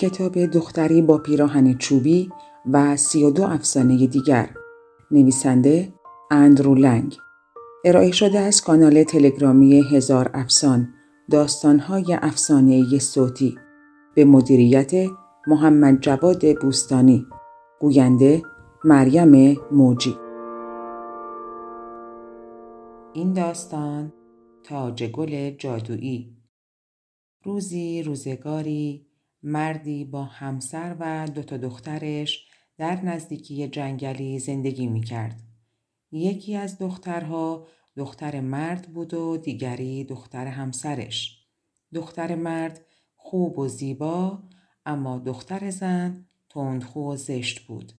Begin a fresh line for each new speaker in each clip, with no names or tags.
کتاب دختری با پیراهن چوبی و سی و دو افسانه دیگر. نویسنده اندرو لنگ. ارائه شده از کانال تلگرامی هزار افسان داستانهای افسانه صوتی. به مدیریت محمد جواد بوستانی. گوینده مریم موجی. این داستان تاج گل جادویی. روزی روزگاری مردی با همسر و دو تا دخترش در نزدیکی جنگلی زندگی می کرد. یکی از دخترها دختر مرد بود و دیگری دختر همسرش. دختر مرد خوب و زیبا اما دختر زن تندخو و زشت بود.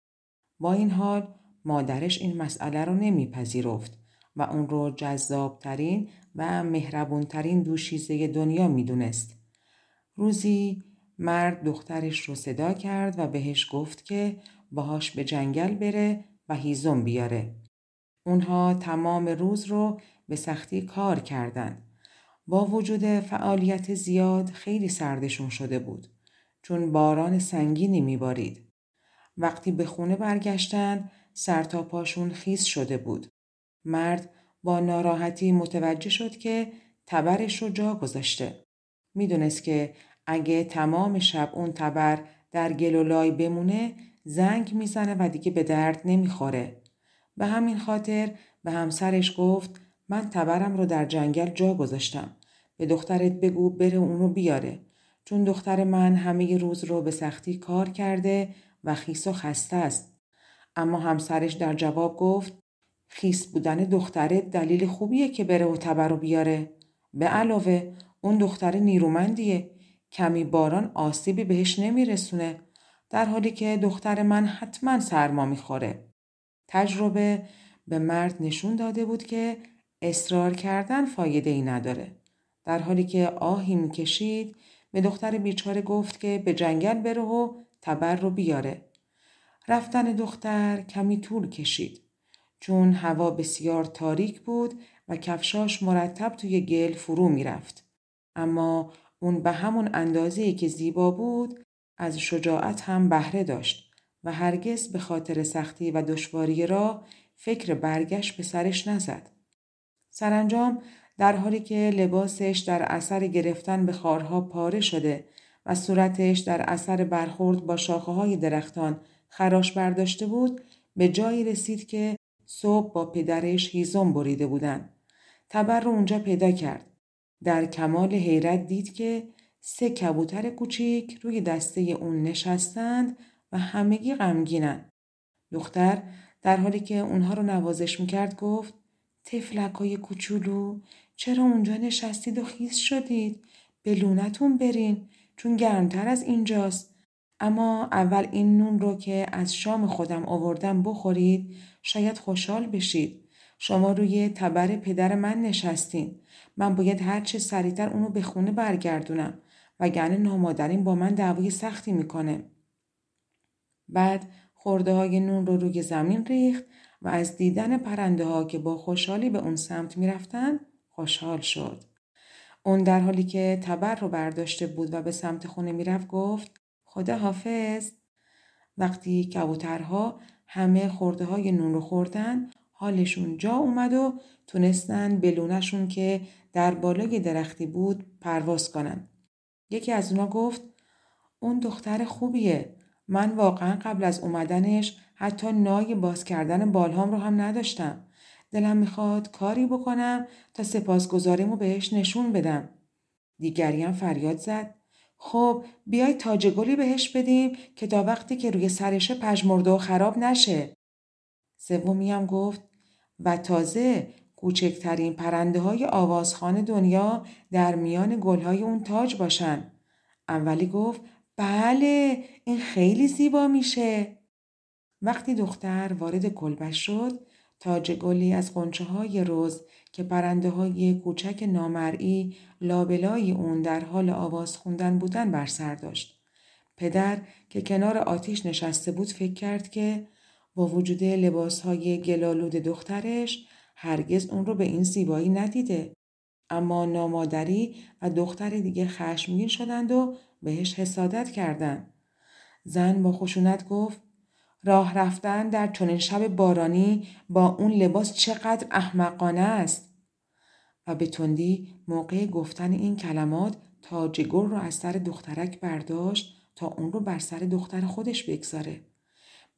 با این حال مادرش این مسئله رو نمیپذیرفت و اون رو جذابترین و مهربونترین دوشیزه دنیا می‌دونست. روزی مرد دخترش رو صدا کرد و بهش گفت که باهاش به جنگل بره و هیزم بیاره. اونها تمام روز رو به سختی کار کردند. با وجود فعالیت زیاد خیلی سردشون شده بود چون باران سنگینی میبارید. وقتی به خونه برگشتن سر تا پاشون خیس شده بود. مرد با ناراحتی متوجه شد که تبرش رو جا گذاشته. می‌دونست که اگه تمام شب اون تبر در گل بمونه زنگ می‌زنه و دیگه به درد نمی‌خوره. به همین خاطر به همسرش گفت من تبرم رو در جنگل جا گذاشتم. به دخترت بگو بره اونو بیاره. چون دختر من همه روز رو به سختی کار کرده و خیس و خسته است. اما همسرش در جواب گفت خیس بودن دخترت دلیل خوبیه که بره و تبر رو بیاره. به علاوه اون دختر نیرومندیه کمی باران آسیبی بهش نمیرسونه در حالی که دختر من حتما سرما می‌خوره. تجربه به مرد نشون داده بود که اصرار کردن فایده ای نداره. در حالی که آهی می‌کشید به دختر بیچاره گفت که به جنگل بره و تبر رو بیاره. رفتن دختر کمی طول کشید. چون هوا بسیار تاریک بود و کفشاش مرتب توی گل فرو می‌رفت. اما اون به همون اندازه که زیبا بود از شجاعت هم بهره داشت و هرگز به خاطر سختی و دشواری را فکر برگشت به سرش نزد. سرانجام در حالی که لباسش در اثر گرفتن به خارها پاره شده و صورتش در اثر برخورد با شاخه های درختان خراش برداشته بود به جایی رسید که صبح با پدرش هیزم بریده بودن. تبر رو اونجا پیدا کرد. در کمال حیرت دید که سه کبوتر کوچیک روی دسته اون نشستند و همگی غمگینن. دختر در حالی که اونها رو نوازش می‌کرد گفت تفلک های کوچولو چرا اونجا نشستید و خیز شدید؟ به لونتون برین چون گرمتر از اینجاست. اما اول این نون رو که از شام خودم آوردم بخورید شاید خوشحال بشید. شما روی تبر پدر من نشستین. من باید هر چه سریعتر اونو به خونه برگردونم وگرنه نامادرین با من دعوای سختی می‌کنه. بعد خورده های نون رو روی زمین ریخت و از دیدن پرنده ها که با خوشحالی به اون سمت می‌رفتن خوشحال شد. اون در حالی که تبر رو برداشته بود و به سمت خونه می‌رفت گفت خدا حافظ. وقتی کبوترها همه خورده های نون رو خوردن حالشون جا اومد و تونستن بلونشون که در بالای درختی بود پرواز کنن. یکی از اونا گفت اون دختر خوبیه. من واقعا قبل از اومدنش حتی نای باز کردن بالهام رو هم نداشتم. دلم می‌خواد کاری بکنم تا سپاسگزاریمو بهش نشون بدم. دیگری هم فریاد زد. خب بیای تاج گلی بهش بدیم که تا وقتی که روی سرشه پژمرده و خراب نشه. سومی هم گفت و تازه کوچکترین پرنده های آوازخان دنیا در میان گلهای اون تاج باشن. اولی گفت بله این خیلی زیبا میشه. وقتی دختر وارد کلبش شد تاج گلی از قنچه های روز که پرنده های کوچک نامرئی لابلای اون در حال آواز خوندن بودن بر سر داشت. پدر که کنار آتیش نشسته بود فکر کرد که با وجود لباس های گلالود دخترش هرگز اون رو به این زیبایی ندیده. اما نامادری و دختر دیگه خشمگین شدند و بهش حسادت کردن. زن با خشونت گفت راه رفتن در چنین شب بارانی با اون لباس چقدر احمقانه است. و به تندی موقع گفتن این کلمات تاج گل رو از سر دخترک برداشت تا اون رو بر سر دختر خودش بگذاره.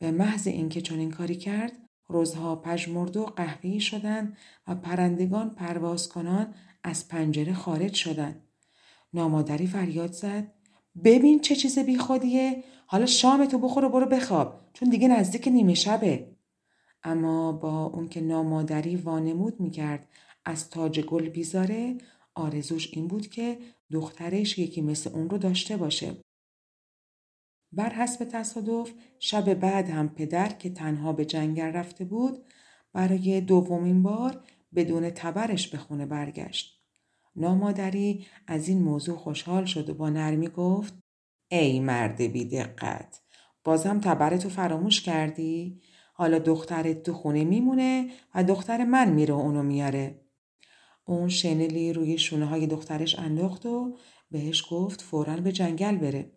به محض اینکه چنین کاری کرد روزها پژمرد و قهوه‌ای شدند و پرندگان پرواز کنان از پنجره خارج شدند. نامادری فریاد زد. ببین چه چیز بیخودیه. حالا شامتو بخور و برو بخواب چون دیگه نزدیک نیمه شبه. اما با اون که نامادری وانمود می‌کرد از تاج گل بیزاره آرزوش این بود که دخترش یکی مثل اون رو داشته باشه. بر حسب تصادف شب بعد هم پدر که تنها به جنگل رفته بود برای دومین بار بدون تبرش به خونه برگشت. نامادری از این موضوع خوشحال شد و با نرمی گفت ای مرد بی دقت بازم تبرتو فراموش کردی؟ حالا دخترت تو خونه میمونه و دختر من میره اونو میاره. اون شنلی روی شونه های دخترش انداخت و بهش گفت فورا به جنگل بره.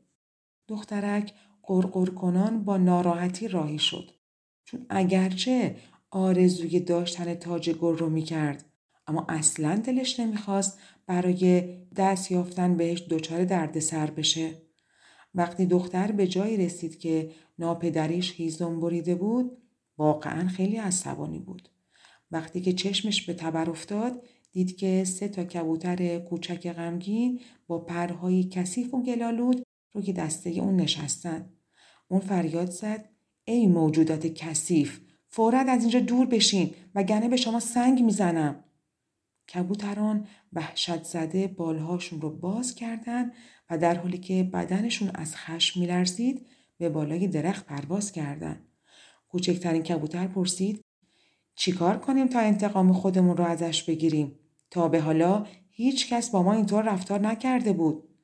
دخترک قرقر کنان با ناراحتی راهی شد. چون اگرچه آرزوی داشتن تاج گل رو می‌کرد اما اصلا دلش نمی‌خواست برای دست یافتن بهش دچار دردسر بشه. وقتی دختر به جایی رسید که ناپدریش هیزم بریده بود واقعا خیلی عصبانی بود. وقتی که چشمش به تبر افتاد دید که سه تا کبوتر کوچک غمگین با پرهای کثیف و گلالود روی دسته اون نشستن. اون فریاد زد ای موجودات کثیف فورا از اینجا دور بشین گنه به شما سنگ می‌زنم. کبوتران وحشت زده بالهاشون رو باز کردن و در حالی که بدنشون از خشم میلرزید به بالای درخت پرواز کردند. کوچکترین کبوتر پرسید چیکار کنیم تا انتقام خودمون رو ازش بگیریم تا به حالا هیچ کس با ما اینطور رفتار نکرده بود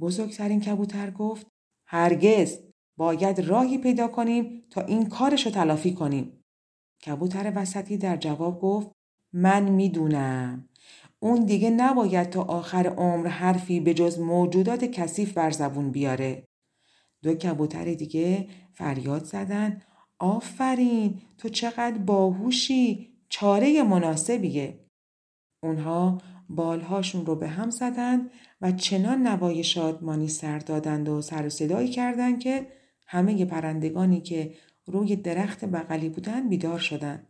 بزرگترین کبوتر گفت هرگز باید راهی پیدا کنیم تا این کارش رو تلافی کنیم کبوتر وسطی در جواب گفت من می‌دونم اون دیگه نباید تا آخر عمر حرفی به جز موجودات کثیف بر زبون بیاره. دو کبوتر دیگه فریاد زدن آفرین تو چقدر باهوشی چاره مناسبیه. اونها بالهاشون رو به هم زدند و چنان نوای شادمانی سر دادند و سر و صدایی کردند که همه پرندگانی که روی درخت بغلی بودند بیدار شدند.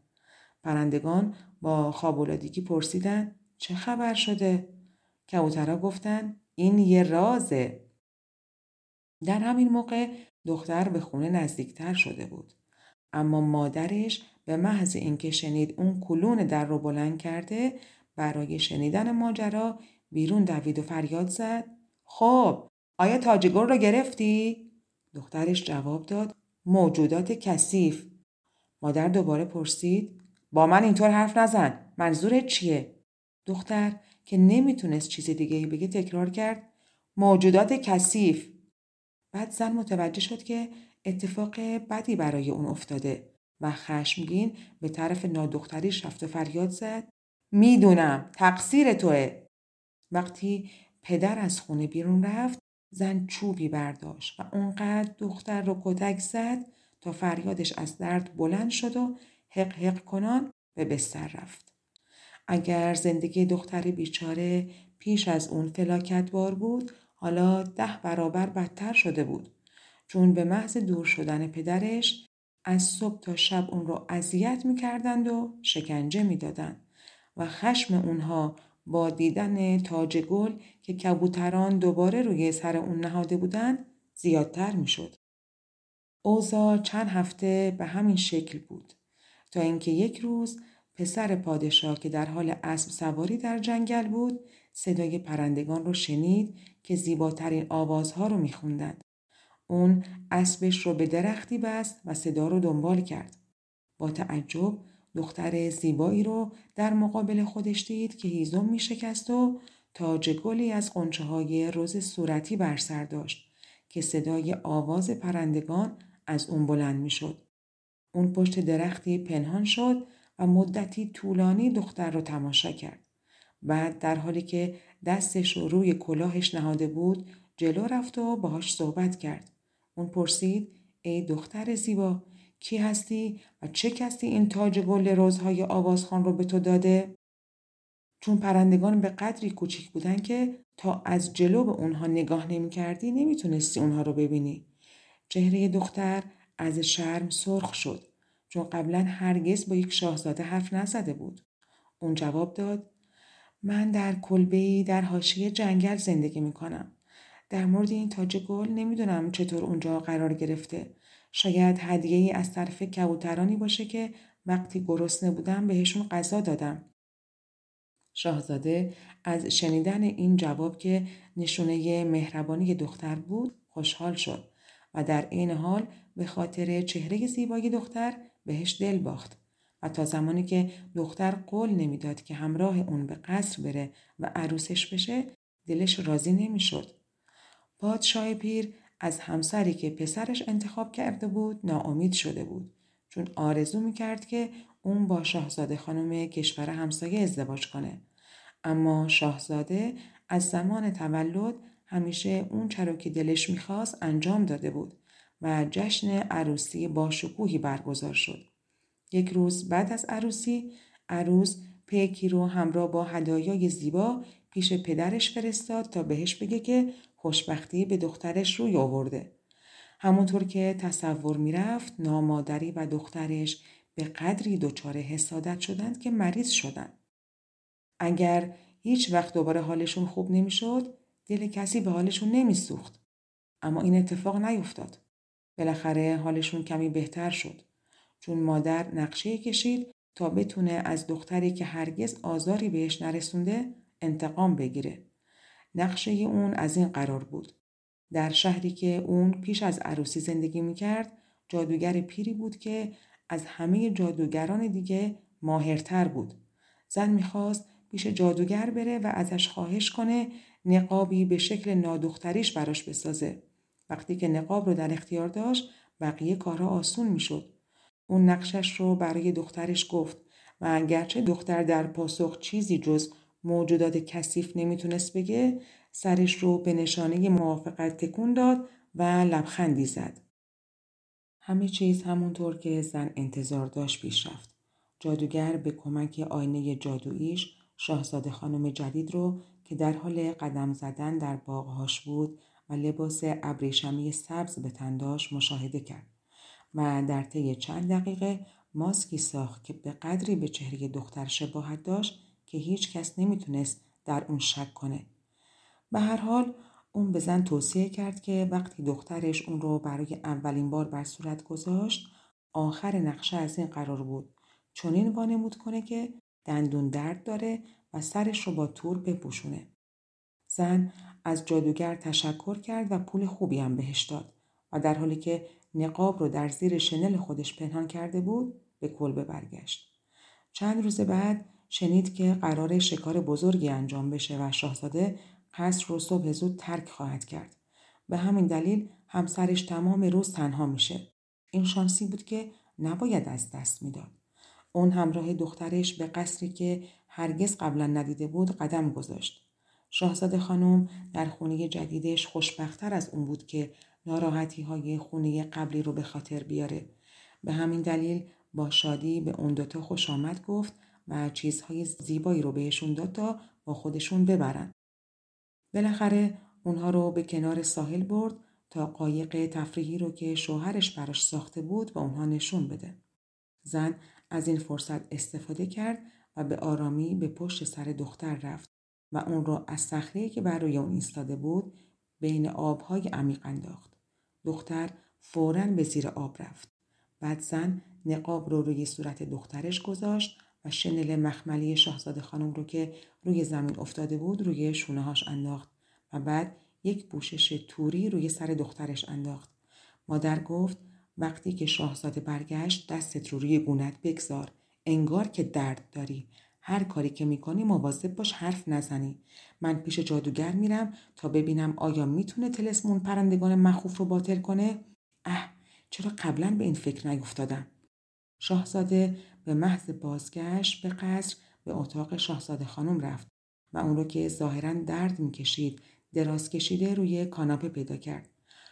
پرندگان با خوابولادگی پرسیدند چه خبر شده؟ کبوترها گفتن این یه رازه. در همین موقع دختر به خونه نزدیکتر شده بود. اما مادرش به محض اینکه شنید اون کلون در رو بلند کرده برای شنیدن ماجرا بیرون دوید و فریاد زد خب آیا تاجگل رو گرفتی؟ دخترش جواب داد موجودات کثیف مادر دوباره پرسید با من اینطور حرف نزن منظورت چیه؟ دختر که نمی‌تونست چیز دیگه ای بگه تکرار کرد موجودات کثیف بعد زن متوجه شد که اتفاق بدی برای اون افتاده و خشمگین به طرف نادختریش رفت و فریاد زد می‌دونم تقصیر توه. وقتی پدر از خونه بیرون رفت زن چوبی برداشت و اونقدر دختر رو کتک زد تا فریادش از درد بلند شد و حق حق کنان به بستر رفت. اگر زندگی دختر بیچاره پیش از اون فلاکت بار بود حالا ده برابر بدتر شده بود. چون به محض دور شدن پدرش از صبح تا شب اون رو اذیت می‌کردند و شکنجه می‌دادند. و خشم اونها با دیدن تاج گل که کبوتران دوباره روی سر اون نهاده بودند زیادتر می‌شد. اوضاع چند هفته به همین شکل بود تا اینکه یک روز پسر پادشاه که در حال اسب سواری در جنگل بود صدای پرندگان رو شنید که زیباترین آوازها رو میخوندند. اون اسبش رو به درختی بست و صدا رو دنبال کرد. با تعجب دختر زیبایی رو در مقابل خودش دید که هیزم می شکست و تاج گلی از قنچه های روز صورتی بر سر داشت که صدای آواز پرندگان از اون بلند می شد. اون پشت درختی پنهان شد و مدتی طولانی دختر رو تماشا کرد. بعد در حالی که دستش رو روی کلاهش نهاده بود جلو رفت و باهاش صحبت کرد. اون پرسید ای دختر زیبا کی هستی و چه کسی این تاج گل روزهای آوازخان رو به تو داده؟ چون پرندگان به قدری کوچیک بودن که تا از جلو به اونها نگاه نمی کردی نمی تونستی اونها رو ببینی. چهره دختر از شرم سرخ شد چون قبلا هرگز با یک شاهزاده حرف نزده بود. اون جواب داد من در کلبه‌ای در حاشیه جنگل زندگی می کنم. در مورد این تاج گل نمی‌دونم چطور اونجا قرار گرفته. شاید هدیه ای از طرف کبوترانی باشه که وقتی گرسنه بودم بهشون غذا دادم. شاهزاده از شنیدن این جواب که نشونه مهربانی دختر بود خوشحال شد و در این حال به خاطر چهره زیبای دختر بهش دل باخت و تا زمانی که دختر قول نمی‌داد که همراه اون به قصر بره و عروسش بشه دلش راضی نمی‌شد. پادشاه پیر از همسری که پسرش انتخاب کرده بود ناامید شده بود چون آرزو می‌کرد که اون با شاهزاده خانم کشور همسایه ازدواج کنه. اما شاهزاده از زمان تولد همیشه اون چرا که دلش می‌خواست انجام داده بود و جشن عروسی با شکوهی برگزار شد. یک روز بعد از عروسی عروس پیکی رو همراه با هدایای زیبا پیش پدرش فرستاد تا بهش بگه که خوشبختی به دخترش روی آورده. همونطور که تصور می‌رفت نامادری و دخترش به قدری دچار حسادت شدند که مریض شدند. اگر هیچ وقت دوباره حالشون خوب نمی‌شد دل کسی به حالشون نمیسوخت اما این اتفاق نیفتاد بالاخره حالشون کمی بهتر شد چون مادر نقشه کشید تا بتونه از دختری که هرگز آزاری بهش نرسونده انتقام بگیره نقشه اون از این قرار بود در شهری که اون پیش از عروسی زندگی می‌کرد جادوگر پیری بود که از همه جادوگران دیگه ماهرتر بود زن می‌خواست پیش جادوگر بره و ازش خواهش کنه نقابی به شکل نادختریش براش بسازه. وقتی که نقاب رو در اختیار داشت بقیه کارها آسون می‌شد. اون نقشش رو برای دخترش گفت و اگرچه دختر در پاسخ چیزی جز موجودات کثیف نمی‌تونست بگه سرش رو به نشانه موافقت تکون داد و لبخندی زد. همه چیز همونطور که زن انتظار داشت پیش رفت. جادوگر به کمک آینه جادوییش شاهزاده خانم جدید رو که در حال قدم زدن در باغهاش بود و لباس ابریشمی سبز به تنداش مشاهده کرد و در طی چند دقیقه ماسکی ساخت که به قدری به چهره دختر شباهت داشت که هیچ کس نمی‌تونست در اون شک کنه. به هر حال اون به زن توصیه کرد که وقتی دخترش اون رو برای اولین بار بر صورت گذاشت آخر نقشه از این قرار بود چنین وانمود کنه که دندون درد داره و سرش رو با تور بپوشونه. زن از جادوگر تشکر کرد و پول خوبی هم بهش داد و در حالی که نقاب رو در زیر شنل خودش پنهان کرده بود به کلبه برگشت. چند روز بعد شنید که قرار شکار بزرگی انجام بشه و شاهزاده قصر رو صبح زود ترک خواهد کرد. به همین دلیل همسرش تمام روز تنها میشه. این شانسی بود که نباید از دست می‌داد. اون همراه دخترش به قصری که هرگز قبلا ندیده بود قدم گذاشت. شاهزاده خانم در خونه جدیدش خوشبختتر از اون بود که ناراحتی های خونه قبلی رو به خاطر بیاره. به همین دلیل با شادی به اون دوتا خوش آمد گفت و چیزهای زیبایی رو بهشون داد تا با خودشون ببرن. بالاخره اونها رو به کنار ساحل برد تا قایق تفریحی رو که شوهرش براش ساخته بود به اونها نشون بده. زن از این فرصت استفاده کرد و به آرامی به پشت سر دختر رفت و اون را از صخره که بر روی اون ایستاده بود بین آبهای عمیق انداخت. دختر فورا به زیر آب رفت. بعد زن نقاب رو روی صورت دخترش گذاشت و شنل مخملی شاهزاده خانم رو که روی زمین افتاده بود روی شونه هاش انداخت و بعد یک پوشش توری روی سر دخترش انداخت. مادر گفت وقتی که شاهزاده برگشت دستت رو روی گونت بگذار انگار که درد داری هر کاری که می‌کنی مواظب باش حرف نزنی. من پیش جادوگر میرم تا ببینم آیا می‌تونه تلسمون پرندگان مخوف رو باطل کنه؟ اه چرا قبلا به این فکر نیفتادم؟ شاهزاده به محض بازگشت به قصر به اتاق شاهزاده خانم رفت و اون رو که ظاهرا درد می‌کشید دراز کشیده روی کاناپه پیدا کرد.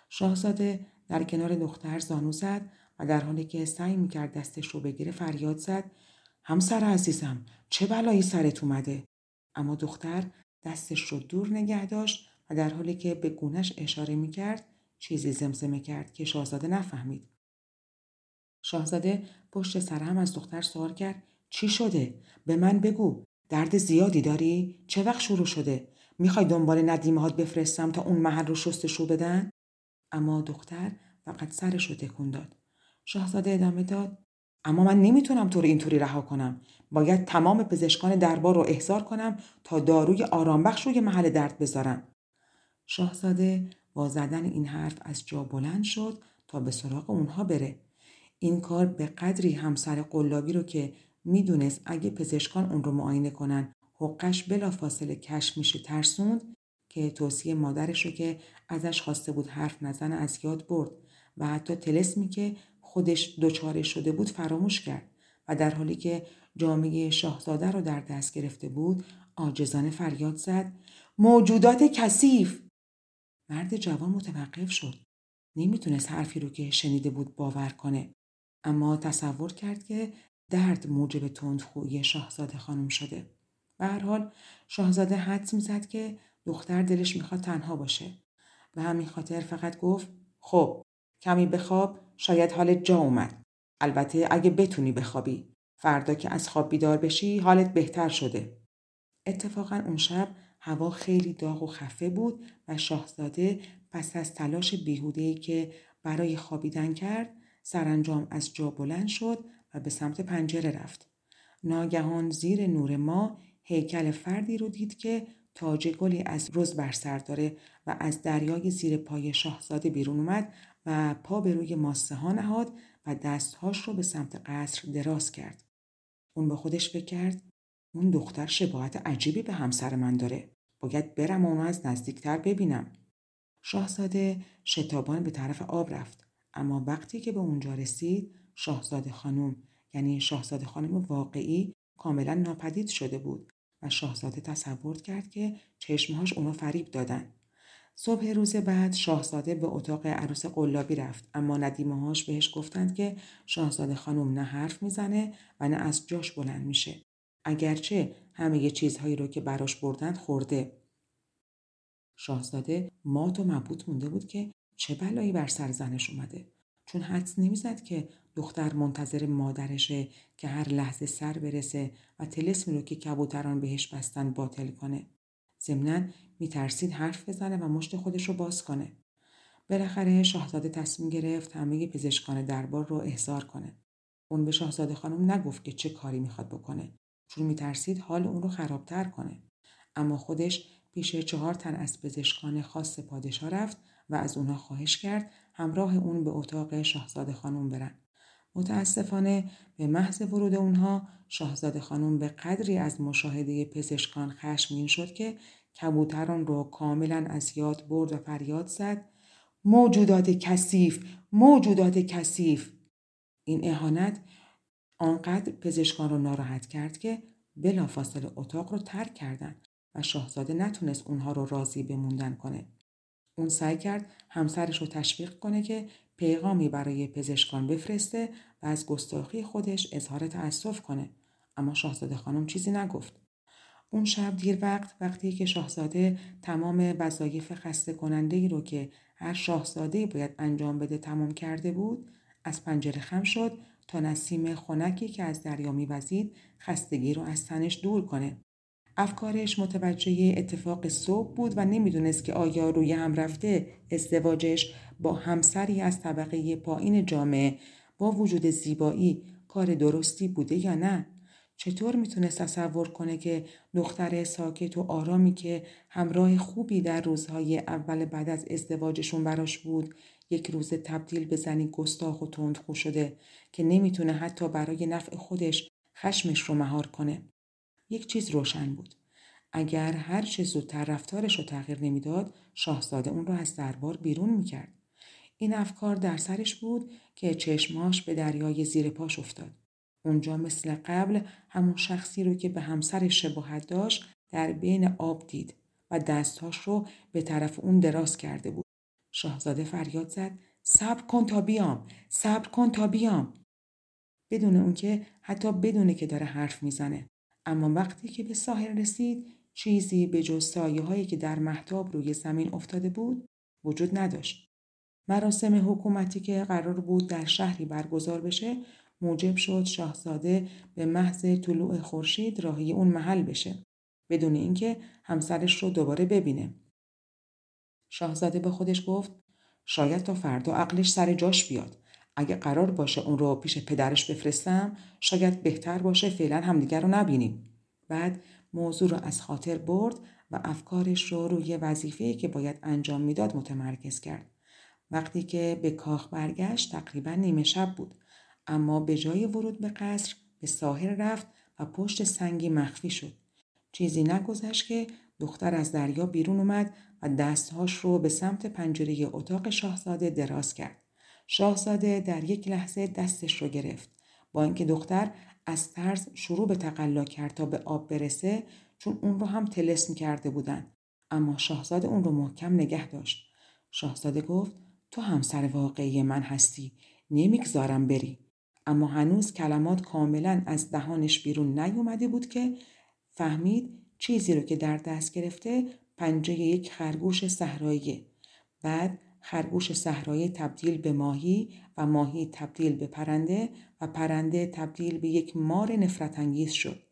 شاهزاده در کنار دختر زانو زد و در حالی که سعی می‌کرد دستش رو بگیره فریاد زد. همسر عزیزم چه بلایی سرت اومده؟ اما دختر دستش رو دور نگه داشت و در حالی که به گونش اشاره می‌کرد چیزی زمزمه کرد که شاهزاده نفهمید. شاهزاده پشت سر هم از دختر سوال کرد چی شده؟ به من بگو درد زیادی داری؟ چه وقت شروع شده؟ می‌خوای دنبال ندیمهات بفرستم تا اون محل رو شستشو بدن؟ اما دختر فقط سرش رو تکون داد. شاهزاده ادامه داد اما من نمی‌تونم تو رو اینطوری رها کنم. باید تمام پزشکان دربار رو احضار کنم تا داروی آرامبخش روی محل درد بذارم. شاهزاده با زدن این حرف از جا بلند شد تا به سراغ اونها بره. این کار به قدری همسر قلابی رو که می‌دونست اگه پزشکان اون رو معاینه کنن حقش بلا فاصله کشف میشه ترسوند که توصیه مادرش رو که ازش خواسته بود حرف نزنه از یاد برد و حتی تلسمی که خودش دچار شده بود فراموش کرد و در حالی که جامعه شاهزاده رو در دست گرفته بود آجزانه فریاد زد موجودات کثیف! مرد جوان متوقف شد. نمی‌تونست حرفی رو که شنیده بود باور کنه. اما تصور کرد که درد موجب تندخویی شاهزاده خانم شده. به هر حال شاهزاده حدس می‌زد که دختر دلش می‌خواد تنها باشه. و همین خاطر فقط گفت خب کمی بخواب شاید حالت جا اومد البته اگه بتونی بخوابی فردا که از خواب بیدار بشی حالت بهتر شده اتفاقا اون شب هوا خیلی داغ و خفه بود و شاهزاده پس از تلاش بیهوده‌ای که برای خوابیدن کرد سرانجام از جا بلند شد و به سمت پنجره رفت. ناگهان زیر نور ما هیکل فردی رو دید که تاج گلی از رز بر سر داره و از دریای زیر پای شاهزاده بیرون اومد و پا به روی ماسه ها نهاد و دستهاش رو به سمت قصر دراز کرد. اون به خودش فکر کرد اون دختر شباهت عجیبی به همسر من داره. باید برم اونو از نزدیکتر ببینم. شاهزاده شتابان به طرف آب رفت. اما وقتی که به اونجا رسید شاهزاده خانم یعنی شاهزاده خانم واقعی کاملا ناپدید شده بود و شاهزاده تصور کرد که چشمهاش اونو فریب دادن. صبح روز بعد شاهزاده به اتاق عروس قلابی رفت اما ندیمهاش بهش گفتند که شاهزاده خانم نه حرف می‌زنه و نه از جاش بلند میشه. اگرچه همه چیزهایی رو که براش بردند خورده. شاهزاده مات و مبوط مونده بود که چه بلایی بر سر زنش اومده چون حدس نمی‌زد که دختر منتظر مادرشه که هر لحظه سر برسه و تلسمی رو که کبوتران بهش بستن باطل کنه ضمنا میترسید حرف بزنه و مشت خودش رو باز کنه. بالاخره شاهزاده تصمیم گرفت همه پزشکان دربار رو احضار کنه. اون به شاهزاده خانم نگفت که چه کاری می‌خواد بکنه. چون میترسید حال اون رو خرابتر کنه. اما خودش پیش چهار تن از پزشکان خاص پادشاه رفت و از اونها خواهش کرد همراه اون به اتاق شاهزاده خانم برن. متاسفانه به محض ورود اونها شاهزاده خانم به قدری از مشاهده پزشکان خشمگین شد که کبوتران رو کاملا از یاد برد و فریاد زد موجودات کثیف موجودات کثیف این اهانت آنقدر پزشکان رو ناراحت کرد که بلافاصله اتاق رو ترک کردند و شاهزاده نتونست اونها رو راضی بموندن کنه. اون سعی کرد همسرش رو تشویق کنه که پیغامی برای پزشکان بفرسته و از گستاخی خودش اظهار تأسف کنه. اما شاهزاده خانم چیزی نگفت. اون شب دیر وقت وقتی که شاهزاده تمام وظایف خسته کننده ای رو که هر شاهزاده باید انجام بده تمام کرده بود از پنجره خم شد تا نسیم خنکی که از دریا میوزید خستگی رو از تنش دور کنه افکارش متوجه اتفاق صبح بود و نمی‌دونست که آیا روی هم رفته ازدواجش با همسری از طبقه پایین جامعه با وجود زیبایی کار درستی بوده یا نه؟ چطور می‌تونست تصور کنه که دختر ساکت و آرامی که همراه خوبی در روزهای اول بعد از ازدواجشون براش بود یک روز تبدیل به زنی گستاخ و تندخو شده که نمی‌تونه حتی برای نفع خودش خشمش رو مهار کنه. یک چیز روشن بود. اگر هر چه زودتر رفتارش رو تغییر نمی‌داد شاهزاده اون رو از دربار بیرون می‌کرد. این افکار در سرش بود که چشماش به دریای زیر پاش افتاد. اونجا مثل قبل همون شخصی رو که به همسرش شباهت داشت در بین آب دید و دستهاش رو به طرف اون دراز کرده بود. شاهزاده فریاد زد صبر کن تا بیام صبر کن تا بیام. بدون اون که حتی بدونه که داره حرف می‌زنه. اما وقتی که به ساحل رسید چیزی به جز سایه هایی که در محتاب روی زمین افتاده بود وجود نداشت. مراسم حکومتی که قرار بود در شهری برگزار بشه موجب شد شاهزاده به محض طلوع خورشید راهی اون محل بشه. بدون اینکه همسرش رو دوباره ببینه. شاهزاده به خودش گفت شاید تا فردا عقلش سر جاش بیاد. اگه قرار باشه اون رو پیش پدرش بفرستم شاید بهتر باشه فعلا همدیگر رو نبینیم. بعد موضوع رو از خاطر برد و افکارش رو روی وظیفه که باید انجام می‌داد متمرکز کرد. وقتی که به کاخ برگشت تقریبا نیمه شب بود. اما به جای ورود به قصر به ساحل رفت و پشت سنگی مخفی شد چیزی نگذشت که دختر از دریا بیرون اومد و دستهاش رو به سمت پنجره اتاق شاهزاده دراز کرد. شاهزاده در یک لحظه دستش رو گرفت. با اینکه دختر از ترس شروع به تقلا کرد تا به آب برسه چون اون رو هم تلسم کرده بودن. اما شاهزاده اون رو محکم نگه داشت. شاهزاده گفت تو همسر واقعی من هستی. نمی‌گذارم بری. اما هنوز کلمات کاملا از دهانش بیرون نیومده بود که فهمید چیزی رو که در دست گرفته پنجه یک خرگوش صحرایی بعد خرگوش صحرایی تبدیل به ماهی و ماهی تبدیل به پرنده و پرنده تبدیل به یک مار نفرت انگیز شد.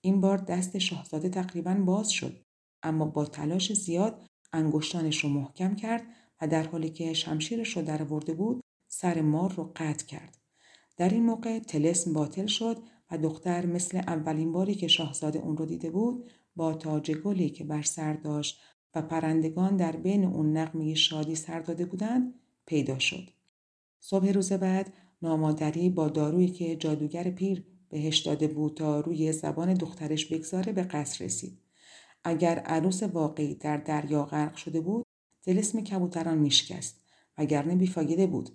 این بار دست شاهزاده تقریبا باز شد اما با تلاش زیاد انگشتانش رو محکم کرد و در حالی که شمشیرش رو در بود سر مار رو قطع کرد. در این موقع تلسم باطل شد و دختر مثل اولین باری که شاهزاده اون رو دیده بود با تاج گلی که بر سر داشت و پرندگان در بین اون نقمه شادی سر داده بودند پیدا شد. صبح روز بعد نامادری با دارویی که جادوگر پیر بهش داده بود تا روی زبان دخترش بگذاره به قصر رسید. اگر عروس واقعی در دریا غرق شده بود دلسم کبوتران میشکست وگرنه بیفایده بود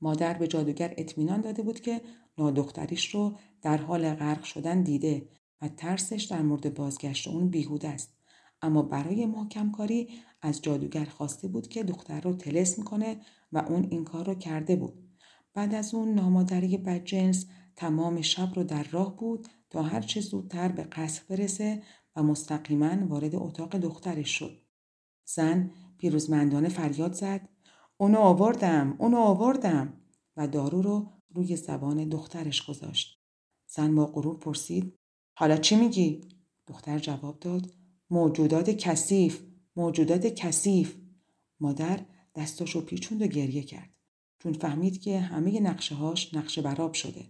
مادر به جادوگر اطمینان داده بود که نادختریش رو در حال غرق شدن دیده و ترسش در مورد بازگشت اون بیهود است. اما برای محکم کاری از جادوگر خواسته بود که دختر رو تلس می‌کنه و اون این کار رو کرده بود. بعد از اون نامادری بدجنس تمام شب رو در راه بود تا هر چه زودتر به قصر برسه و مستقیما وارد اتاق دخترش شد. زن پیروزمندانه فریاد زد اونو آوردم اونو آوردم. و دارو رو روی زبان دخترش گذاشت. زن با غرور پرسید حالا چی میگی؟ دختر جواب داد موجودات کثیف موجودات کثیف. مادر دستاشو پیچوند و گریه کرد. چون فهمید که همه نقشه هاش نقشه براب شده.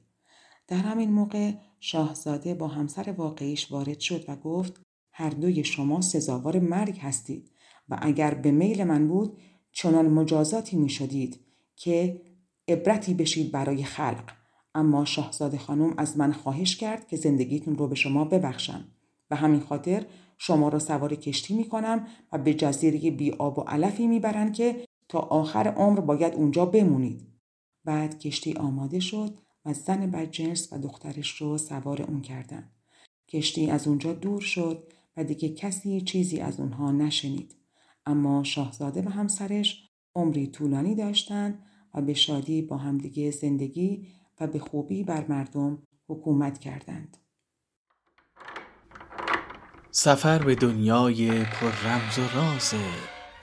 در همین موقع شاهزاده با همسر واقعیش وارد شد و گفت هر دوی شما سزاوار مرگ هستید و اگر به میل من بود چنان مجازاتی می شدید که عبرتی بشید برای خلق اما شاهزاده خانم از من خواهش کرد که زندگیتون رو به شما ببخشم و همین خاطر شما را سوار کشتی می کنم و به جزیره بی آب و علفی می‌برند که تا آخر عمر باید اونجا بمونید. بعد کشتی آماده شد و زن بدجنس و دخترش رو سوار اون کردن. کشتی از اونجا دور شد و دیگه کسی چیزی از اونها نشنید. اما شاهزاده و همسرش عمری طولانی داشتند و به شادی با همدیگه زندگی و به خوبی بر مردم حکومت کردند.
سفر به دنیای پر رمز و راز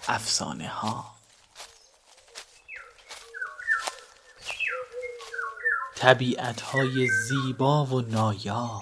افسانه ها طبیعت های زیبا و نایاب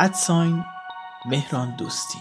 ادساین مهران دوستی.